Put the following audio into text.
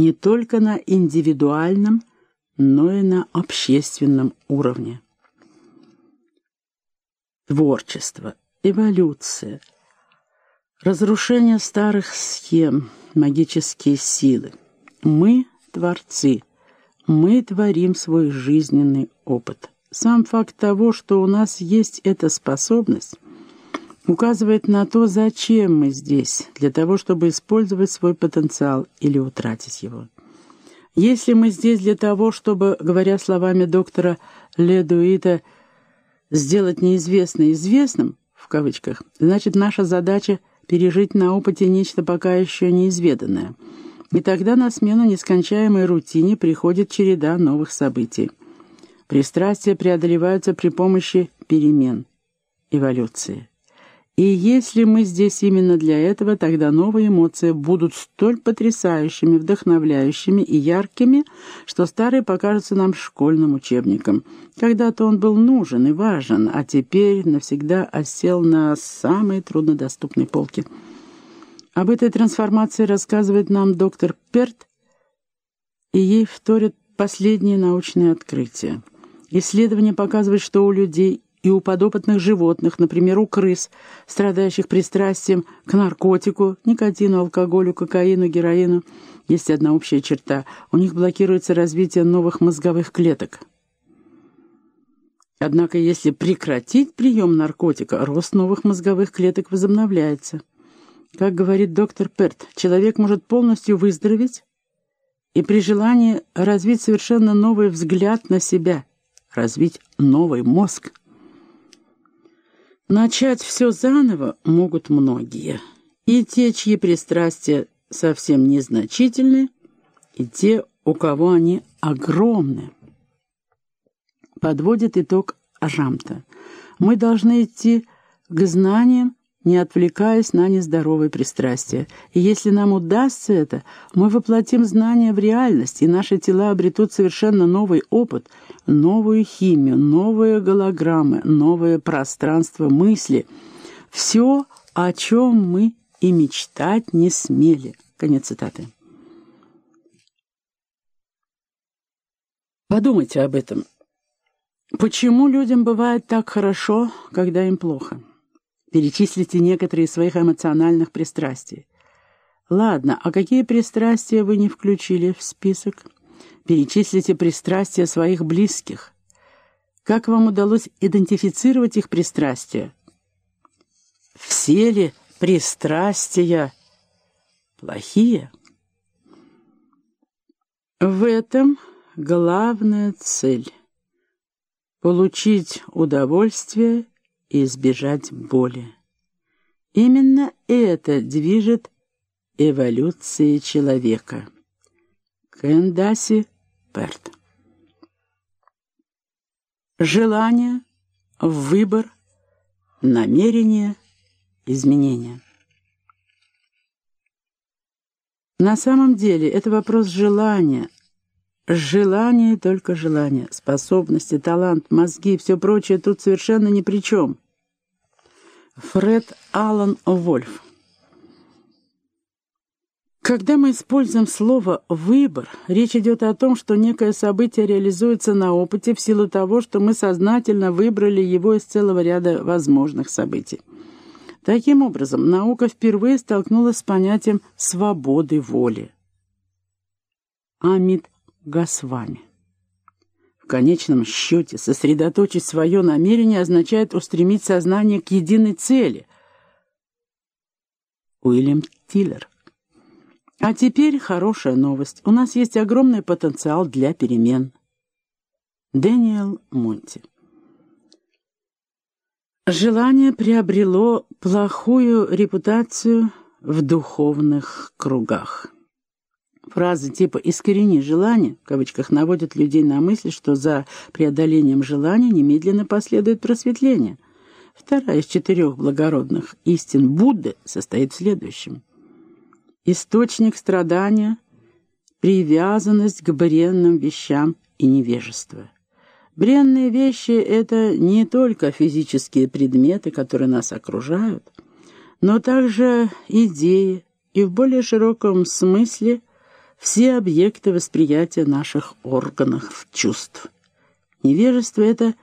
не только на индивидуальном, но и на общественном уровне. Творчество, эволюция, разрушение старых схем, магические силы. Мы — творцы, мы творим свой жизненный опыт. Сам факт того, что у нас есть эта способность, указывает на то, зачем мы здесь, для того, чтобы использовать свой потенциал или утратить его. Если мы здесь для того, чтобы, говоря словами доктора Ледуита, сделать неизвестное известным, в кавычках, значит, наша задача — пережить на опыте нечто пока еще неизведанное. И тогда на смену нескончаемой рутине приходит череда новых событий. Пристрастия преодолеваются при помощи перемен, эволюции. И если мы здесь именно для этого, тогда новые эмоции будут столь потрясающими, вдохновляющими и яркими, что старые покажутся нам школьным учебником. Когда-то он был нужен и важен, а теперь навсегда осел на самые труднодоступные полки. Об этой трансформации рассказывает нам доктор Перт, и ей вторят последние научные открытия. Исследования показывают, что у людей и у подопытных животных, например, у крыс, страдающих пристрастием к наркотику, никотину, алкоголю, кокаину, героину, есть одна общая черта – у них блокируется развитие новых мозговых клеток. Однако, если прекратить прием наркотика, рост новых мозговых клеток возобновляется. Как говорит доктор Перт, человек может полностью выздороветь и при желании развить совершенно новый взгляд на себя – развить новый мозг. Начать все заново могут многие. И те, чьи пристрастия совсем незначительны, и те, у кого они огромны. Подводит итог Ажамта. Мы должны идти к знаниям, не отвлекаясь на нездоровые пристрастия. И если нам удастся это, мы воплотим знания в реальность, и наши тела обретут совершенно новый опыт, новую химию, новые голограммы, новое пространство мысли. Все, о чем мы и мечтать не смели. Конец цитаты. Подумайте об этом. Почему людям бывает так хорошо, когда им плохо? Перечислите некоторые из своих эмоциональных пристрастий. Ладно, а какие пристрастия вы не включили в список? Перечислите пристрастия своих близких. Как вам удалось идентифицировать их пристрастия? Все ли пристрастия плохие? В этом главная цель — получить удовольствие избежать боли. Именно это движет эволюцией человека. Кендаси Перт. Желание, выбор, намерение, изменение. На самом деле это вопрос желания. Желание только желание. Способности, талант, мозги все прочее тут совершенно ни при чем. Фред Аллан Вольф когда мы используем слово «выбор», речь идет о том, что некое событие реализуется на опыте в силу того, что мы сознательно выбрали его из целого ряда возможных событий. Таким образом, наука впервые столкнулась с понятием «свободы воли». Амит Госвами. В конечном счете, сосредоточить свое намерение означает устремить сознание к единой цели. Уильям Тиллер. А теперь хорошая новость. У нас есть огромный потенциал для перемен. Дэниел Монти. Желание приобрело плохую репутацию в духовных кругах. Фразы типа «искорени желание» в кавычках наводят людей на мысль, что за преодолением желания немедленно последует просветление. Вторая из четырех благородных истин Будды состоит в следующем – источник страдания, привязанность к бренным вещам и невежество. Бренные вещи — это не только физические предметы, которые нас окружают, но также идеи и в более широком смысле все объекты восприятия наших органов чувств. Невежество — это